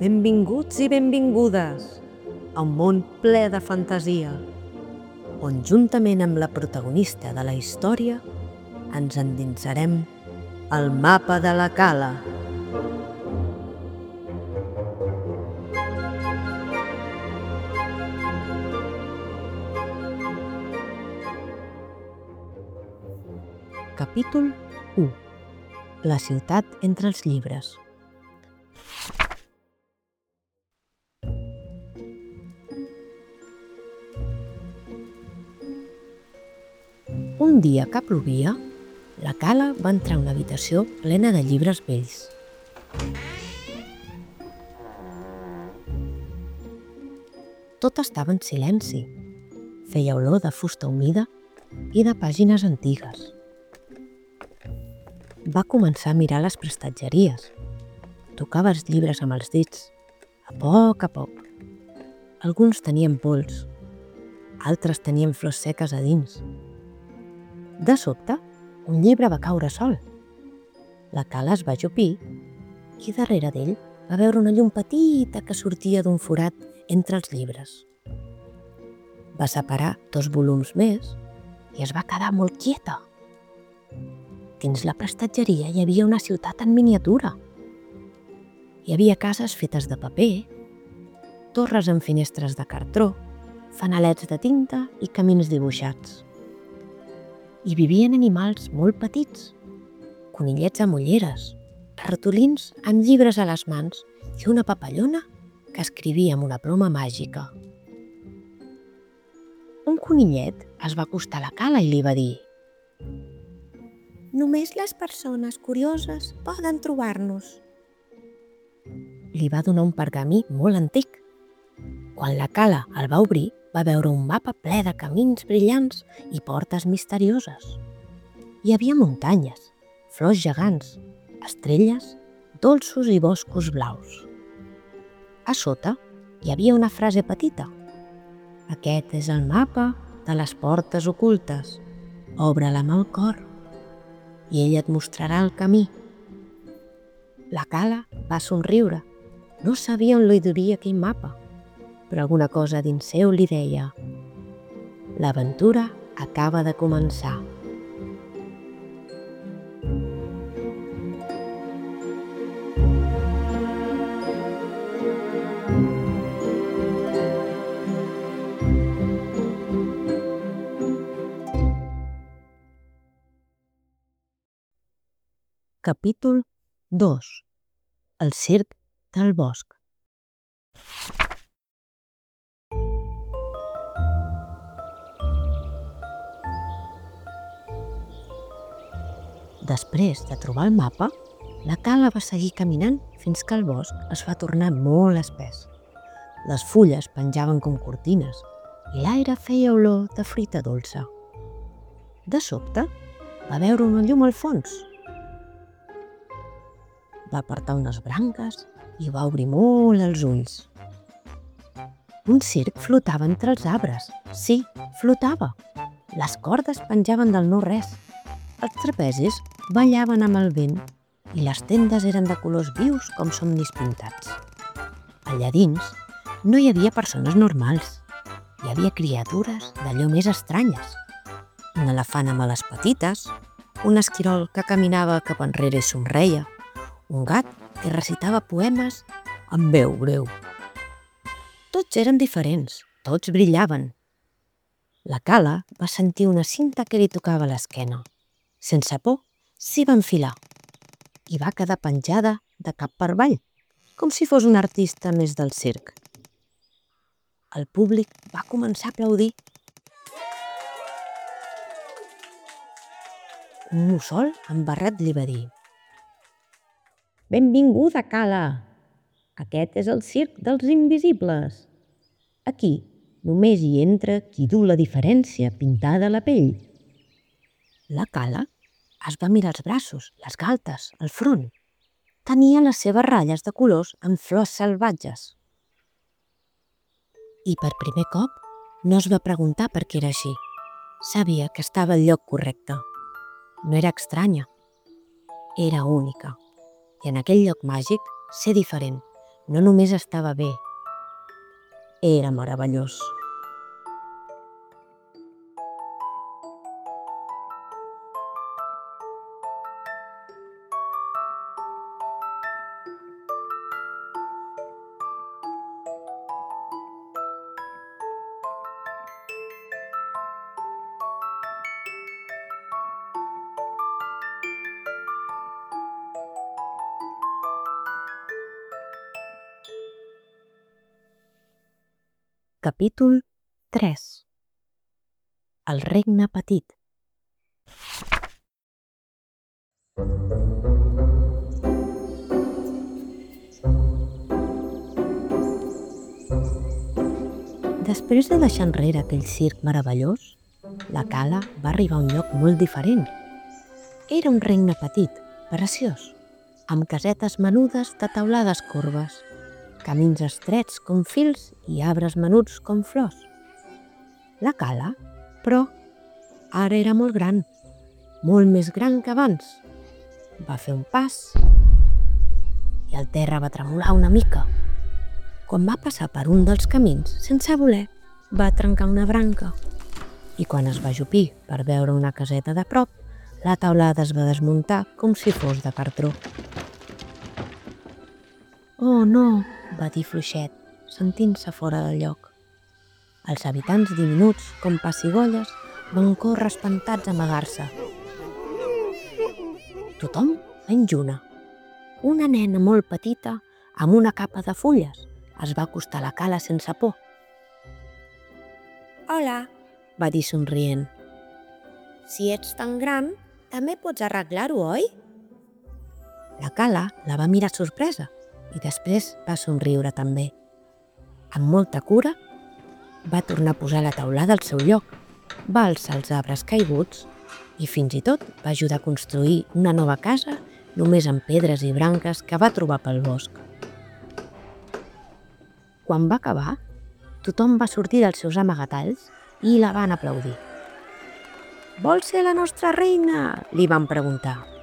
Benvinguts i benvingudes a un món ple de fantasia, on juntament amb la protagonista de la història ens endinsarem al mapa de la cala. Capítol 1. La ciutat entre els llibres. Un dia que plovia, la Cala va entrar a una habitació plena de llibres vells. Tot estava en silenci. Feia olor de fusta humida i de pàgines antigues. Va començar a mirar les prestatgeries. Tocava els llibres amb els dits, a poc a poc. Alguns tenien pols, altres tenien flors seques a dins. De sobte, un llibre va caure sol. La cala es va ajupir i darrere d'ell va veure una llum petita que sortia d'un forat entre els llibres. Va separar dos volums més i es va quedar molt quieta. Dins la prestatgeria hi havia una ciutat en miniatura. Hi havia cases fetes de paper, torres amb finestres de cartró, fanalets de tinta i camins dibuixats. Hi vivien animals molt petits, conillets amb ulleres, ratolins amb llibres a les mans i una papallona que escrivia amb una ploma màgica. Un conillet es va acostar a la cala i li va dir Només les persones curioses poden trobar-nos. li va donar un pergamí molt antic. Quan la cala el va obrir, va veure un mapa ple de camins brillants i portes misterioses. Hi havia muntanyes, flors gegants, estrelles, dolços i boscos blaus. A sota hi havia una frase petita. Aquest és el mapa de les portes ocultes. Obre-la amb el cor i ell et mostrarà el camí. La cala va somriure. No sabia on li duria aquell mapa, però alguna cosa dins seu li deia «L'aventura acaba de començar». Capítol 2. El circ del bosc. Després de trobar el mapa, la cala va seguir caminant fins que el bosc es va tornar molt espès. Les fulles penjaven com cortines i l'aire feia olor de fruita dolça. De sobte, va veure una llum al fons va apartar unes branques i va obrir molt els ulls. Un circ flotava entre els arbres. Sí, flotava. Les cordes penjaven del no-res. Els trapezis ballaven amb el vent i les tendes eren de colors vius com somnis pintats. Allà dins no hi havia persones normals. Hi havia criatures d'allò més estranyes. Un elefant amb ales petites, un esquirol que caminava cap enrere i somreia, un gat que recitava poemes amb veu greu. Tots eren diferents, tots brillaven. La cala va sentir una cinta que li tocava l'esquena. Sense por, s'hi va enfilar i va quedar penjada de cap per avall, com si fos un artista més del circ. El públic va començar a aplaudir. Un mussol amb barret li va dir Benvinguda, Cala! Aquest és el circ dels invisibles. Aquí només hi entra qui du la diferència pintada a la pell. La Cala es va mirar els braços, les galtes, el front. Tenia les seves ratlles de colors amb flors salvatges. I per primer cop no es va preguntar per què era així. Sabia que estava al lloc correcte. No era estranya. Era única. I en aquell lloc màgic, ser diferent no només estava bé, era meravellós. Capítol 3 El regne petit. Després de deixar enrere aquell circ meravellós, la Cala va arribar a un lloc molt diferent. Era un regne petit, preciós, amb casetes menudes de taulades corbes, camins estrets com fils i arbres menuts com flors. La Cala, però, ara era molt gran, molt més gran que abans. Va fer un pas i el terra va tremolar una mica. Quan va passar per un dels camins, sense voler, va trencar una branca. I quan es va ajupir per veure una caseta de prop, la taulada es va desmuntar com si fos de cartró. Oh, no, va dir fluixet, sentint-se fora del lloc. Els habitants diminuts, com pessigolles, van córrer espantats a amagar-se. Tothom menys una. Una nena molt petita, amb una capa de fulles, es va acostar a la cala sense por. Hola, Va dir somrient. si ets tan gran, també pots arreglar-ho, oi? La Cala la va mirar sorpresa i després va somriure també. Amb molta cura, va tornar a posar la taulada al seu lloc, va alçar els arbres caiguts i fins i tot va ajudar a construir una nova casa només amb pedres i branques que va trobar pel bosc. Quan va acabar, tothom va sortir dels seus amagatalls i la van aplaudir. Vols ser la nostra reina? li van preguntar.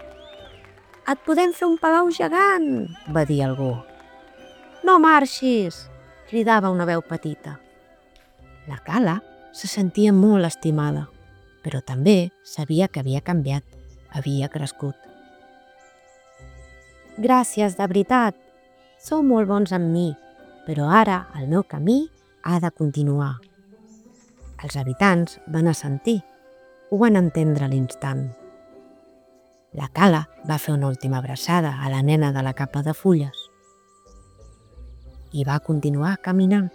Et podem fer un palau gegant, va dir algú. No marxis, cridava una veu petita. La Cala se sentia molt estimada, però també sabia que havia canviat, havia crescut. Gràcies, de veritat. Sou molt bons amb mi, però ara el meu camí ha de continuar. Els habitants van assentir, ho van entendre a l'instant. La Cala va fer una última abraçada a la nena de la capa de fulles i va continuar caminant.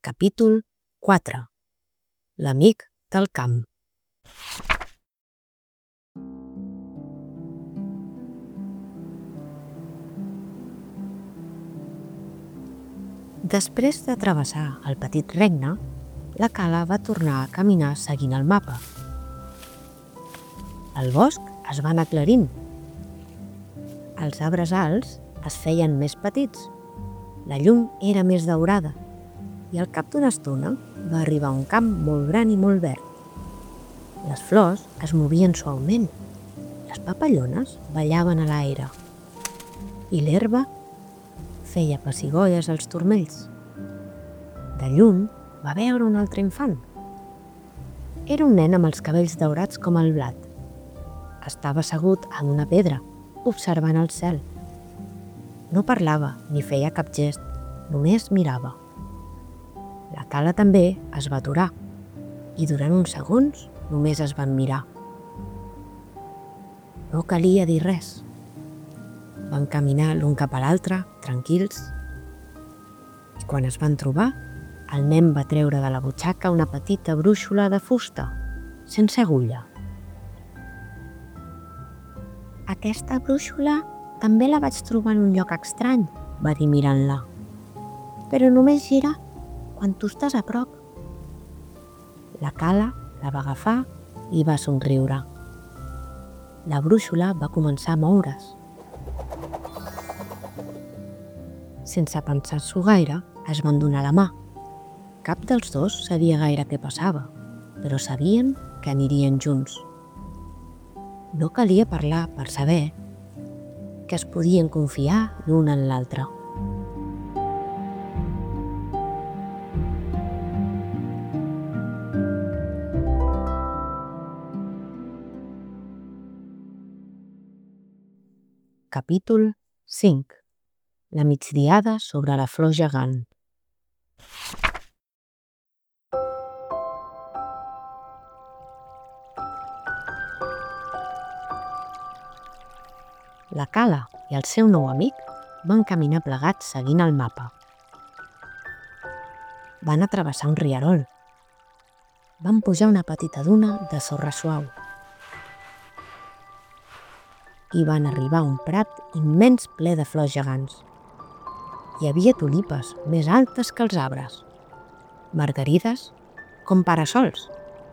Capítol 4 L'amic del camp Després de travessar el petit regne, la Cala va tornar a caminar seguint el mapa. El bosc es va anar aclarint. Els arbres alts es feien més petits. La llum era més daurada i al cap d'una estona va arribar un camp molt gran i molt verd. Les flors es movien suaument, les papallones ballaven a l'aire i l'herba feia pessigolles als turmells. De lluny va veure un altre infant. Era un nen amb els cabells daurats com el blat. Estava assegut en una pedra, observant el cel. No parlava ni feia cap gest, només mirava. La Cala també es va aturar i durant uns segons només es van mirar. No calia dir res. Van caminar l'un cap a l'altre, tranquils, i quan es van trobar, el nen va treure de la butxaca una petita brúixola de fusta, sense agulla. Aquesta brúixola també la vaig trobar en un lloc estrany, va dir mirant-la. Però només gira quan tu estàs a prop. La Cala la va agafar i va somriure. La brúixola va començar a moure's. Sense pensar-s'ho gaire, es van donar la mà. Cap dels dos sabia gaire què passava, però sabien que anirien junts. No calia parlar per saber que es podien confiar l'un en l'altre. Capítol 5. La migdiada sobre la flor gegant. La Cala i el seu nou amic van caminar plegats seguint el mapa. Van atrevessar un riarol. Van pujar una petita duna de sorra suau. I van arribar a un prat immens ple de flors gegants. Hi havia tulipes més altes que els arbres, margarides com parasols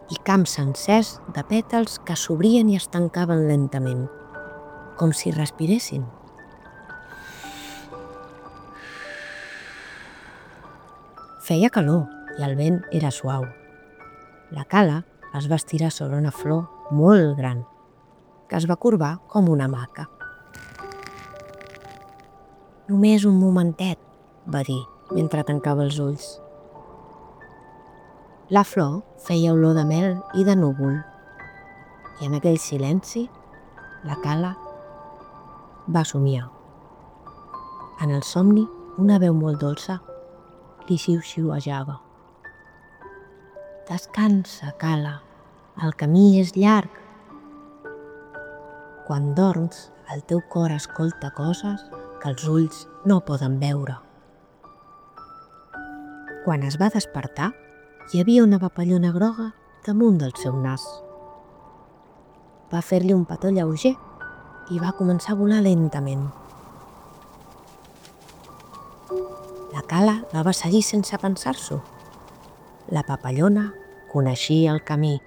i camps sencers de pètals que s'obrien i es tancaven lentament, com si respiressin. Feia calor i el vent era suau. La cala es va estirar sobre una flor molt gran, que es va corbar com una maca. Només un momentet, va dir, mentre tancava els ulls. La flor feia olor de mel i de núvol, i en aquell silenci la cala va somiar. En el somni, una veu molt dolça li xiu-xiuejava. Descansa, cala, el camí és llarg. Quan dorms, el teu cor escolta coses que els ulls no poden veure. Quan es va despertar, hi havia una papallona groga damunt del seu nas. Va fer-li un petó lleuger i va començar a volar lentament. La cala la va seguir sense pensar-s'ho. La papallona coneixia el camí.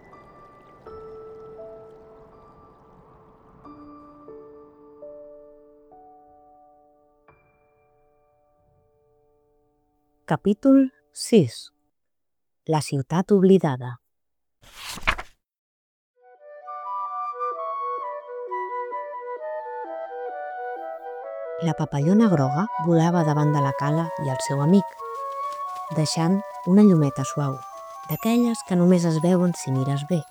Capítol 6. La ciutat oblidada. La papallona groga volava davant de la cala i el seu amic, deixant una llumeta suau, d'aquelles que només es veuen si mires bé.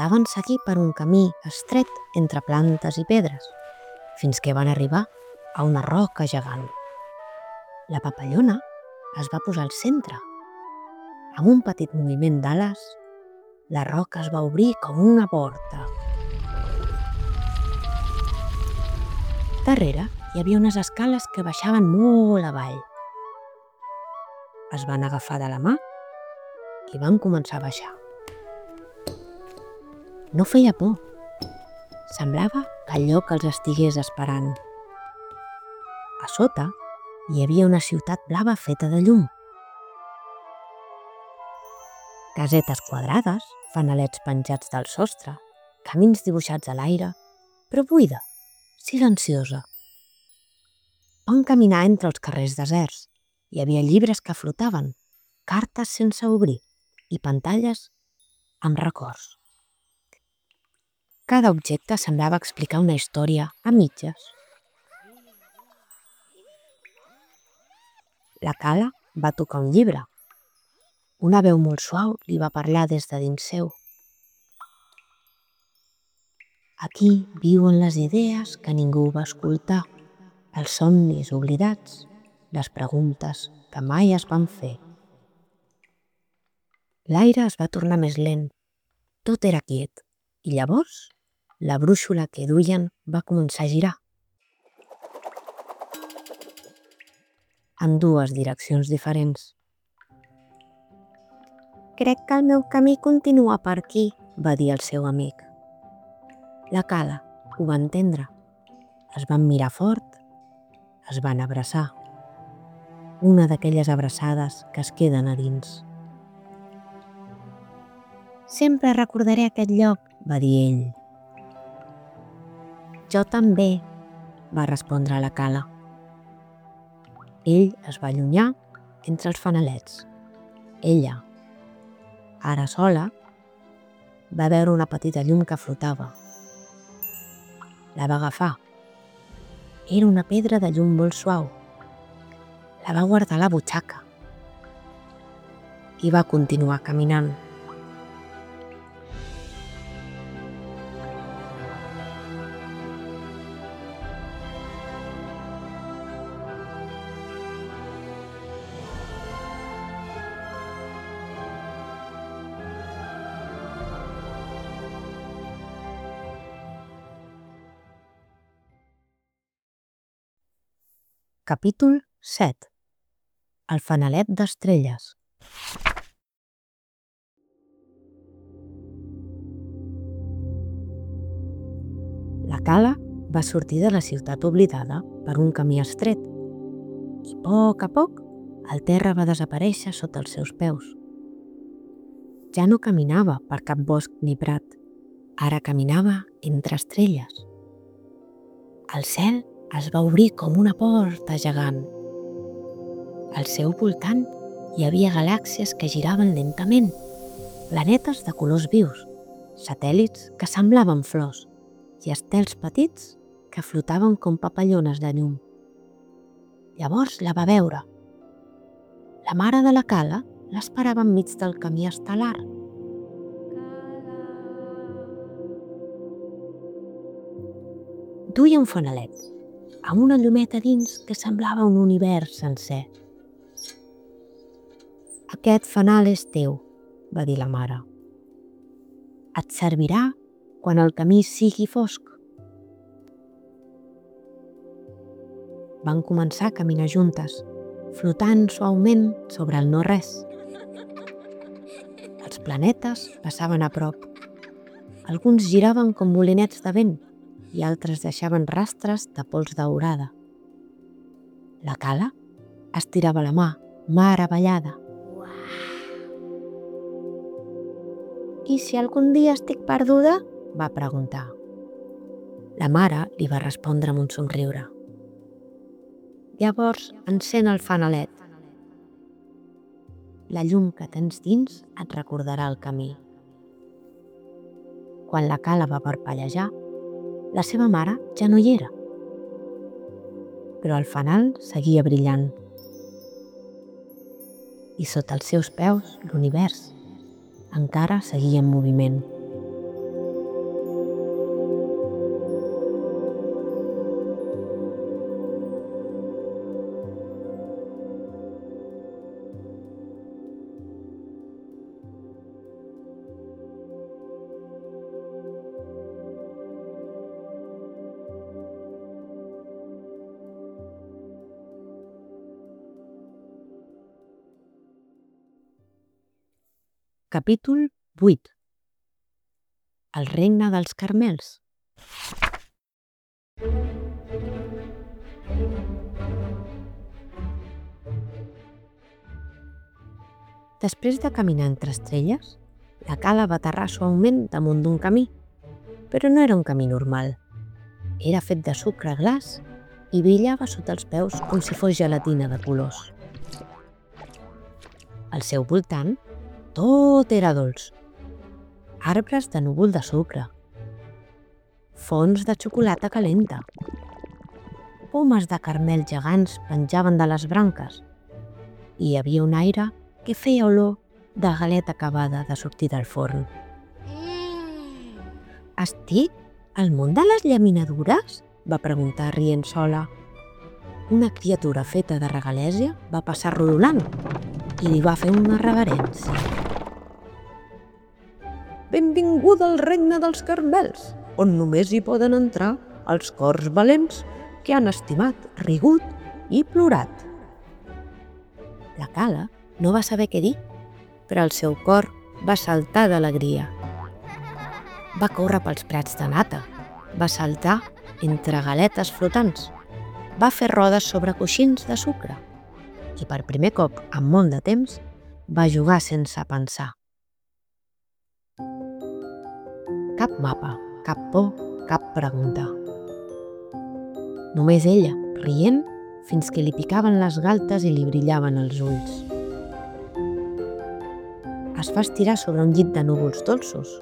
La van seguir per un camí estret entre plantes i pedres, fins que van arribar a una roca gegant. La papallona es va posar al centre. Amb un petit moviment d'ales, la roca es va obrir com una porta. Darrere hi havia unes escales que baixaven molt avall. Es van agafar de la mà i van començar a baixar. No feia por. Semblava que el lloc els estigués esperant. A sota hi havia una ciutat blava feta de llum. Casetes quadrades, fanalets penjats del sostre, camins dibuixats a l'aire, però buida, silenciosa. Van caminar entre els carrers deserts. Hi havia llibres que flotaven, cartes sense obrir i pantalles amb records. Cada objecte semblava explicar una història a mitges. La cala va tocar un llibre. Una veu molt suau li va parlar des de dins seu. Aquí viuen les idees que ningú va escoltar, els somnis oblidats, les preguntes que mai es van fer. L'aire es va tornar més lent. Tot era quiet. I llavors, la brúixola que duien va començar a girar. En dues direccions diferents. Crec que el meu camí continua per aquí, va dir el seu amic. La cala ho va entendre. Es van mirar fort, es van abraçar. Una d'aquelles abraçades que es queden a dins. Sempre recordaré aquest lloc, va dir ell. Jo també, va respondre la cala. Ell es va allunyar entre els fanalets Ella, ara sola, va veure una petita llum que flotava. La va agafar. Era una pedra de llum molt suau. La va guardar a la butxaca i va continuar caminant. Capítol 7 El fanalet d'estrelles La cala va sortir de la ciutat oblidada per un camí estret i a poc a poc el terra va desaparèixer sota els seus peus. Ja no caminava per cap bosc ni prat, ara caminava entre estrelles. El cel es va obrir com una porta gegant. Al seu voltant hi havia galàxies que giraven lentament, planetes de colors vius, satèl·lits que semblaven flors i estels petits que flotaven com papallones de llum. Llavors la va veure. La mare de la cala l'esperava enmig del camí estel·lar. Duia un fanalet, amb una llumeta dins que semblava un univers sencer. Aquest fanal és teu, va dir la mare. Et servirà quan el camí sigui fosc. Van començar a caminar juntes, flotant suaument sobre el no-res. Els planetes passaven a prop. Alguns giraven com molinets de vent i altres deixaven rastres de pols daurada. La cala estirava la mà, meravellada. I si algun dia estic perduda? va preguntar. La mare li va respondre amb un somriure. Llavors encén el fanalet. La llum que tens dins et recordarà el camí. Quan la cala va parpellejar, la seva mare ja no hi era. Però el fanal seguia brillant. I sota els seus peus, l'univers encara seguia en moviment. Capítol 8 El regne dels Carmels Després de caminar entre estrelles, la cala va aterrar suaument damunt d'un camí, però no era un camí normal. Era fet de sucre glaç i brillava sota els peus com si fos gelatina de colors. Al seu voltant tot era dolç. Arbres de núvol de sucre. Fons de xocolata calenta. Pomes de carmel gegants penjaven de les branques. I hi havia un aire que feia olor de galeta acabada de sortir del forn. Estic al món de les llaminadures? va preguntar rient sola. Una criatura feta de regalèsia va passar rodolant i li va fer una reverència. Benvinguda al regne dels Carmels, on només hi poden entrar els cors valents que han estimat, rigut i plorat. La cala no va saber què dir, però el seu cor va saltar d'alegria. Va córrer pels prats de nata, va saltar entre galetes flotants, va fer rodes sobre coixins de sucre i per primer cop en molt de temps va jugar sense pensar. Cap mapa, cap por, cap pregunta. Només ella, rient, fins que li picaven les galtes i li brillaven els ulls. es va estirar sobre un llit de núvols dolços.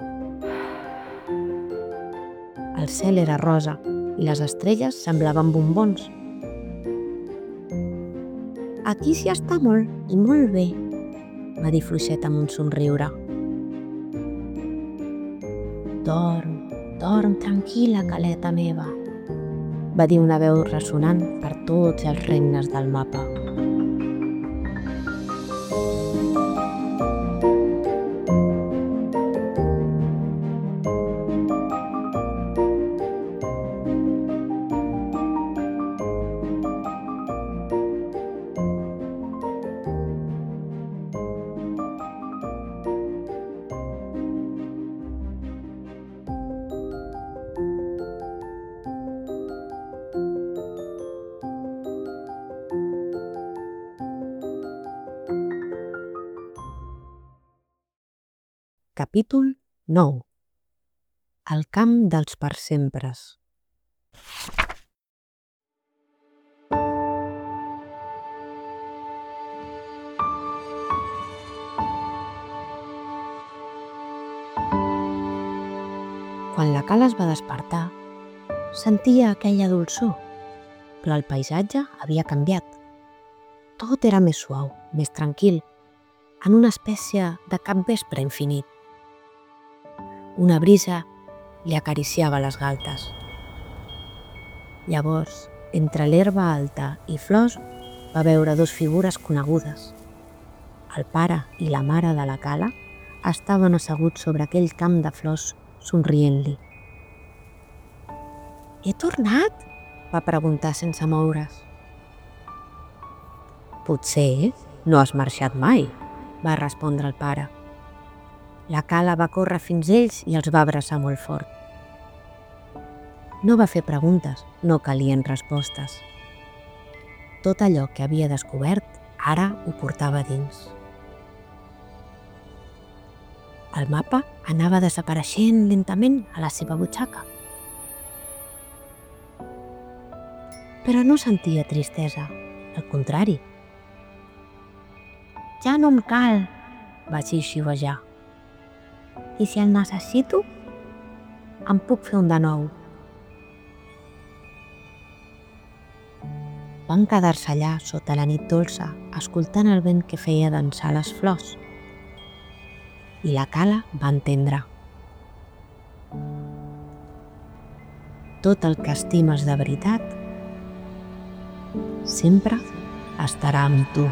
El cel era rosa i les estrelles semblaven bombons. Aquí s'hi està molt i molt bé, va dir Fluixet amb un somriure. Dorm, dorm tranquil·la, caleta meva, va dir una veu ressonant per tots els regnes del mapa. Capítol 9 El camp dels persempres Quan la Cala es va despertar, sentia aquella dolçor, però el paisatge havia canviat. Tot era més suau, més tranquil, en una espècie de capvespre infinit. Una brisa li acariciava les galtes. Llavors, entre l'herba alta i flors, va veure dos figures conegudes. El pare i la mare de la cala estaven asseguts sobre aquell camp de flors somrient-li. He tornat? va preguntar sense moure's. Potser no has marxat mai, va respondre el pare. La cala va córrer fins ells i els va abraçar molt fort. No va fer preguntes, no calien respostes. Tot allò que havia descobert ara ho portava dins. El mapa anava desapareixent lentament a la seva butxaca. Però no sentia tristesa, al contrari. Ja no em cal, va xiuxiuejar. I si el necessito, em puc fer un de nou. Van quedar-se allà sota la nit dolça, escoltant el vent que feia dansar les flors. I la cala va entendre. Tot el que estimes de veritat sempre estarà amb tu.